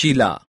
Sheila.